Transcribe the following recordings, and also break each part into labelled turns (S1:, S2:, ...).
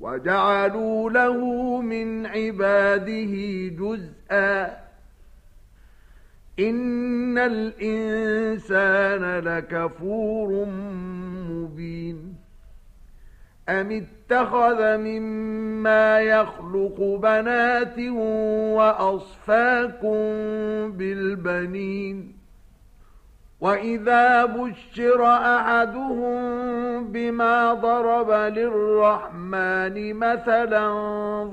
S1: وَجَعَلُوا لَهُ مِنْ عِبَادِهِ جُزءًا. إِنَّ الْإِنسَانَ لَكَفُورٌ مُبِينٌ. أَمِ اتَّخَذَ مِمَّا يَخْلُقُ بَنَاتٍ وَأَصْفَاكُم بِالْبَنِينَ. وَإِذَا بُشِّرَ أَحَدُهُم بِمَا ضَرَبَ لِلرَّحْمَنِ مَثَلًا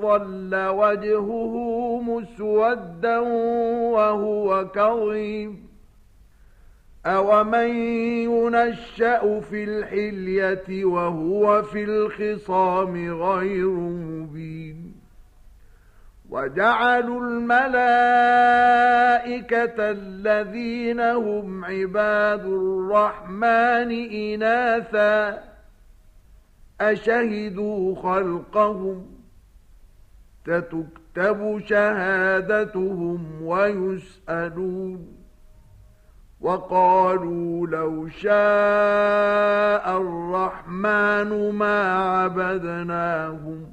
S1: ظَلَّ وَجْهُهُ مُسْوَدًّا وَهُوَ كَظِيمٌ أَوَمَن يُنَشَّأُ فِي الْحِلْيَةِ وَهُوَ فِي الْخِصَامِ غَيْرُ مُبِينٍ وَجَعَلُوا الْمَلَائِكَةَ الَّذِينَ هُمْ عِبَادُ الرَّحْمَنِ إِنَاثًا أَشَهِدُوا خَلْقَهُمْ تَتُكْتَبُ شَهَادَتُهُمْ وَيُسْأَلُونَ وَقَالُوا لَوْ شَاءَ الرَّحْمَنُ مَا عَبَدْنَاهُمْ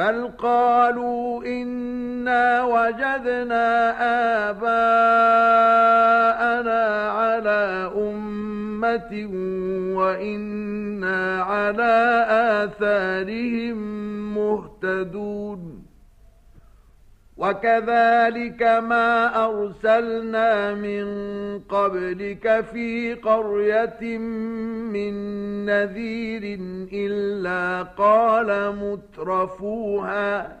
S1: بَلْ قَالُوا إِنَّا وَجَدْنَا آبَاءَنَا عَلَى أُمَّةٍ وَإِنَّا عَلَى آثَارِهِمْ مُهْتَدُونَ وَكَذَلِكَ مَا أَرْسَلْنَا مِن قَبْلِكَ فِي قَرْيَةٍ مِّن نَّذِيرٍ إِلَّا قَالَ مُتْرَفُوهَا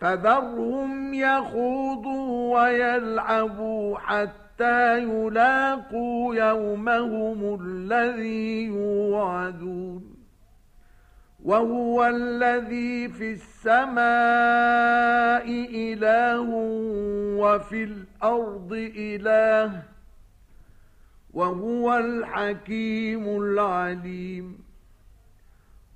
S1: فذرهم يخوضوا ويلعبوا حتى يلاقوا يومهم الذي يوعدون. وهو الذي في السماء إله وفي الأرض إله وهو الحكيم العليم.